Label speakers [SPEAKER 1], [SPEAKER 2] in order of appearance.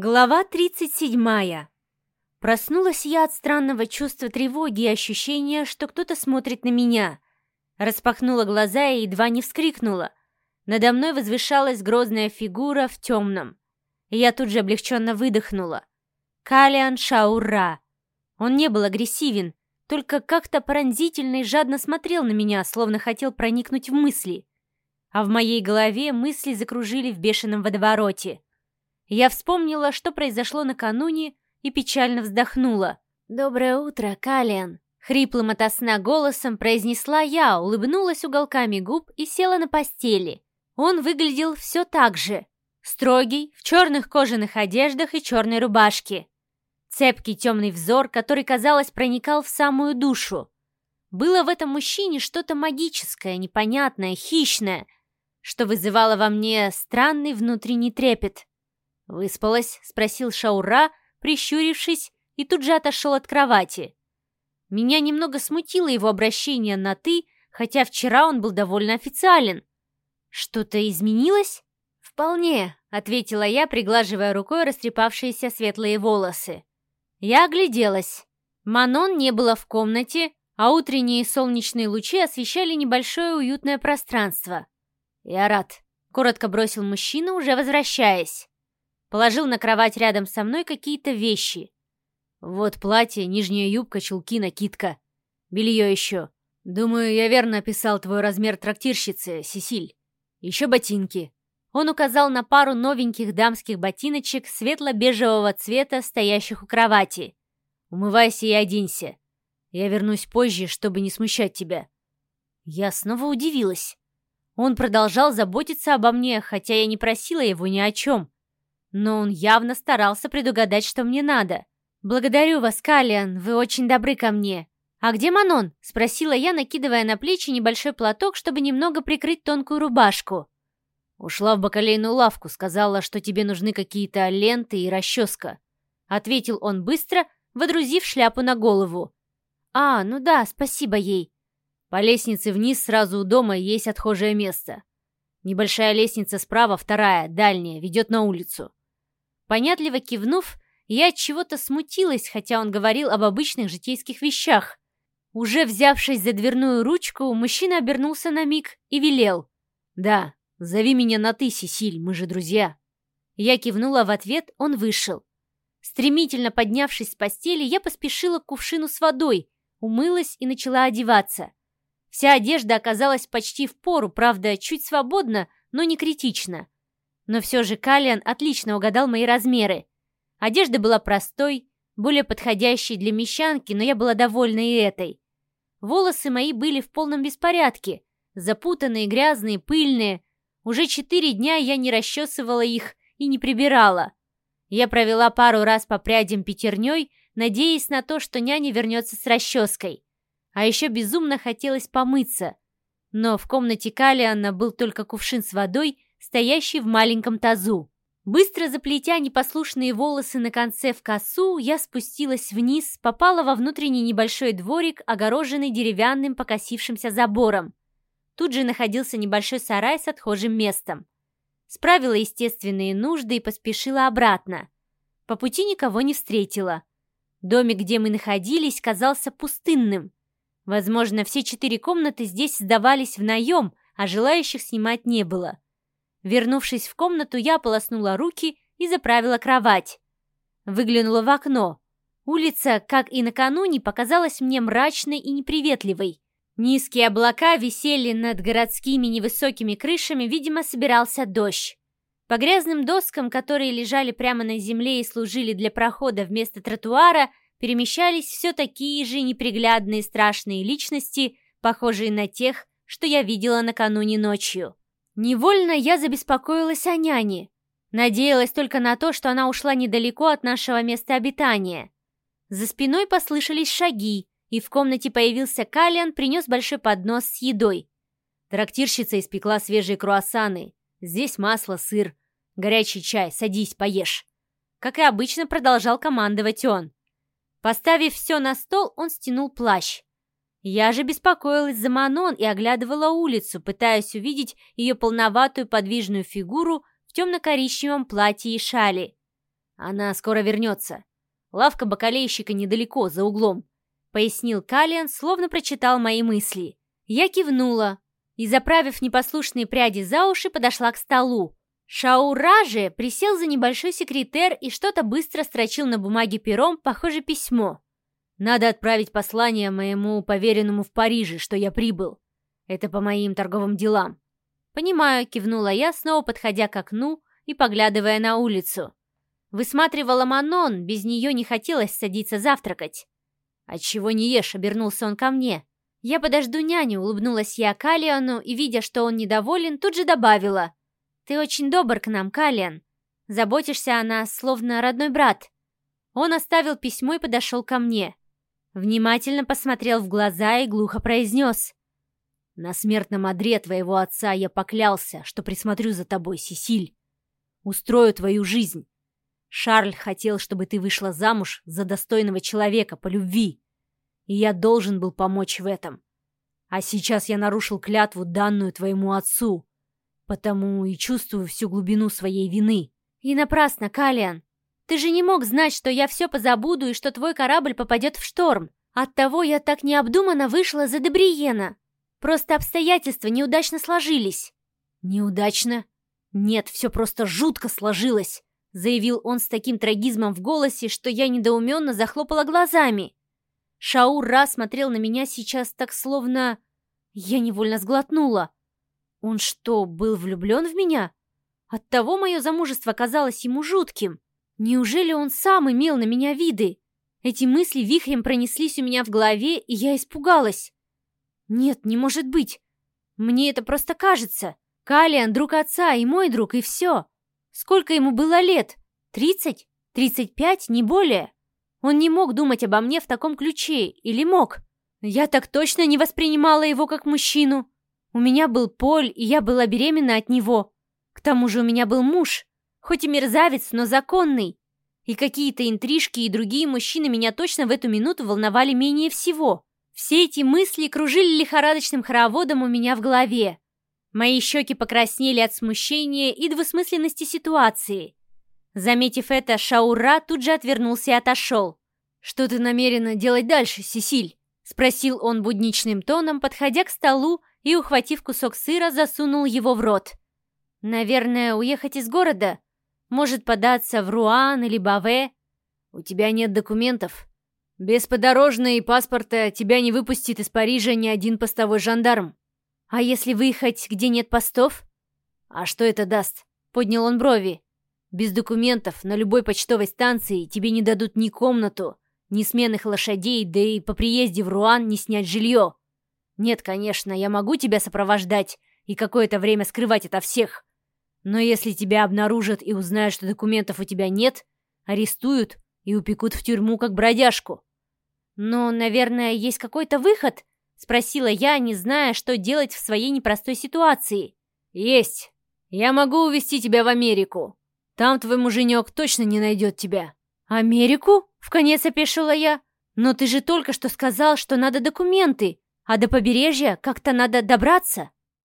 [SPEAKER 1] Глава 37. Проснулась я от странного чувства тревоги и ощущения, что кто-то смотрит на меня. Распахнула глаза и едва не вскрикнула. Надо мной возвышалась грозная фигура в темном. Я тут же облегченно выдохнула. Калиан Шаура. Он не был агрессивен, только как-то пронзительно и жадно смотрел на меня, словно хотел проникнуть в мысли. А в моей голове мысли закружили в бешеном водовороте. Я вспомнила, что произошло накануне, и печально вздохнула. «Доброе утро, Калиан!» Хриплым ото сна голосом произнесла я, улыбнулась уголками губ и села на постели. Он выглядел все так же. Строгий, в черных кожаных одеждах и черной рубашке. Цепкий темный взор, который, казалось, проникал в самую душу. Было в этом мужчине что-то магическое, непонятное, хищное, что вызывало во мне странный внутренний трепет. «Выспалась?» — спросил Шаура, прищурившись, и тут же отошел от кровати. Меня немного смутило его обращение на «ты», хотя вчера он был довольно официален. «Что-то изменилось?» «Вполне», — ответила я, приглаживая рукой растрепавшиеся светлые волосы. Я огляделась. Манон не было в комнате, а утренние солнечные лучи освещали небольшое уютное пространство. «Я рад», — коротко бросил мужчина, уже возвращаясь. Положил на кровать рядом со мной какие-то вещи. Вот платье, нижняя юбка, чулки, накидка. Белье еще. Думаю, я верно описал твой размер трактирщицы, Сесиль. Еще ботинки. Он указал на пару новеньких дамских ботиночек светло-бежевого цвета, стоящих у кровати. «Умывайся и оденься. Я вернусь позже, чтобы не смущать тебя». Я снова удивилась. Он продолжал заботиться обо мне, хотя я не просила его ни о чем. Но он явно старался предугадать, что мне надо. «Благодарю вас, Калиан, вы очень добры ко мне». «А где Манон?» — спросила я, накидывая на плечи небольшой платок, чтобы немного прикрыть тонкую рубашку. «Ушла в бакалейную лавку, сказала, что тебе нужны какие-то ленты и расческа», — ответил он быстро, водрузив шляпу на голову. «А, ну да, спасибо ей». По лестнице вниз сразу у дома есть отхожее место. Небольшая лестница справа, вторая, дальняя, ведет на улицу. Понятливо кивнув, я от чего-то смутилась, хотя он говорил об обычных житейских вещах. Уже взявшись за дверную ручку, мужчина обернулся на миг и велел. «Да, зови меня на «ты», Сесиль, мы же друзья». Я кивнула в ответ, он вышел. Стремительно поднявшись с постели, я поспешила к кувшину с водой, умылась и начала одеваться. Вся одежда оказалась почти в пору, правда, чуть свободно, но не критично. Но все же Калиан отлично угадал мои размеры. Одежда была простой, более подходящей для мещанки, но я была довольна и этой. Волосы мои были в полном беспорядке, запутанные, грязные, пыльные. Уже четыре дня я не расчесывала их и не прибирала. Я провела пару раз по прядям пятерней, надеясь на то, что няня вернется с расческой. А еще безумно хотелось помыться. Но в комнате Калиана был только кувшин с водой стоящий в маленьком тазу. Быстро заплетя непослушные волосы на конце в косу, я спустилась вниз, попала во внутренний небольшой дворик, огороженный деревянным покосившимся забором. Тут же находился небольшой сарай с отхожим местом. Справила естественные нужды и поспешила обратно. По пути никого не встретила. Домик, где мы находились, казался пустынным. Возможно, все четыре комнаты здесь сдавались в наем, а желающих снимать не было. Вернувшись в комнату, я полоснула руки и заправила кровать. Выглянула в окно. Улица, как и накануне, показалась мне мрачной и неприветливой. Низкие облака висели над городскими невысокими крышами, видимо, собирался дождь. По грязным доскам, которые лежали прямо на земле и служили для прохода вместо тротуара, перемещались все такие же неприглядные страшные личности, похожие на тех, что я видела накануне ночью. Невольно я забеспокоилась о няне. Надеялась только на то, что она ушла недалеко от нашего места обитания. За спиной послышались шаги, и в комнате появился Калиан, принес большой поднос с едой. Трактирщица испекла свежие круассаны. Здесь масло, сыр, горячий чай, садись, поешь. Как и обычно, продолжал командовать он. Поставив все на стол, он стянул плащ. Я же беспокоилась за Манон и оглядывала улицу, пытаясь увидеть ее полноватую подвижную фигуру в темно-коричневом платье и шали. Она скоро вернется. Лавка бакалейщика недалеко, за углом», — пояснил Калиан, словно прочитал мои мысли. Я кивнула и, заправив непослушные пряди за уши, подошла к столу. Шаура же присел за небольшой секретер и что-то быстро строчил на бумаге пером, похоже, письмо. «Надо отправить послание моему поверенному в Париже, что я прибыл. Это по моим торговым делам». «Понимаю», — кивнула я, снова подходя к окну и поглядывая на улицу. Высматривала Манон, без нее не хотелось садиться завтракать. «Отчего не ешь?» — обернулся он ко мне. «Я подожду няню», — улыбнулась я Калиану и, видя, что он недоволен, тут же добавила. «Ты очень добр к нам, Калиан. Заботишься о нас, словно родной брат». Он оставил письмо и подошел ко мне. Внимательно посмотрел в глаза и глухо произнес. «На смертном одре твоего отца я поклялся, что присмотрю за тобой, Сесиль. Устрою твою жизнь. Шарль хотел, чтобы ты вышла замуж за достойного человека по любви, и я должен был помочь в этом. А сейчас я нарушил клятву, данную твоему отцу, потому и чувствую всю глубину своей вины. И напрасно, Калиан. Ты же не мог знать, что я все позабуду и что твой корабль попадет в шторм. Оттого я так необдуманно вышла за Дебриена. Просто обстоятельства неудачно сложились. Неудачно? Нет, все просто жутко сложилось заявил он с таким трагизмом в голосе, что я недоуменно захлопала глазами. Шаур Ра смотрел на меня сейчас так, словно... Я невольно сглотнула. Он что, был влюблен в меня? Оттого мое замужество казалось ему жутким. Неужели он сам имел на меня виды? Эти мысли вихрем пронеслись у меня в голове, и я испугалась. Нет, не может быть. Мне это просто кажется. Калиан — друг отца и мой друг, и все. Сколько ему было лет? Тридцать? Тридцать пять? Не более? Он не мог думать обо мне в таком ключе, или мог? Я так точно не воспринимала его как мужчину. У меня был Поль, и я была беременна от него. К тому же у меня был муж, хоть и мерзавец, но законный. И какие-то интрижки и другие мужчины меня точно в эту минуту волновали менее всего. Все эти мысли кружили лихорадочным хороводом у меня в голове. Мои щеки покраснели от смущения и двусмысленности ситуации. Заметив это, Шаура тут же отвернулся и отошел. «Что ты намерена делать дальше, Сесиль?» — спросил он будничным тоном, подходя к столу и, ухватив кусок сыра, засунул его в рот. «Наверное, уехать из города? Может, податься в Руан или Баве?» «У тебя нет документов. Без подорожной и паспорта тебя не выпустит из Парижа ни один постовой жандарм. «А если выехать, где нет постов?» «А что это даст?» — поднял он брови. «Без документов на любой почтовой станции тебе не дадут ни комнату, ни сменных лошадей, да и по приезде в Руан не снять жилье. Нет, конечно, я могу тебя сопровождать и какое-то время скрывать это всех. Но если тебя обнаружат и узнают, что документов у тебя нет, арестуют и упекут в тюрьму как бродяжку». «Но, наверное, есть какой-то выход?» Спросила я, не зная, что делать в своей непростой ситуации. «Есть. Я могу увезти тебя в Америку. Там твой муженек точно не найдет тебя». «Америку?» — вконец опешила я. «Но ты же только что сказал, что надо документы, а до побережья как-то надо добраться».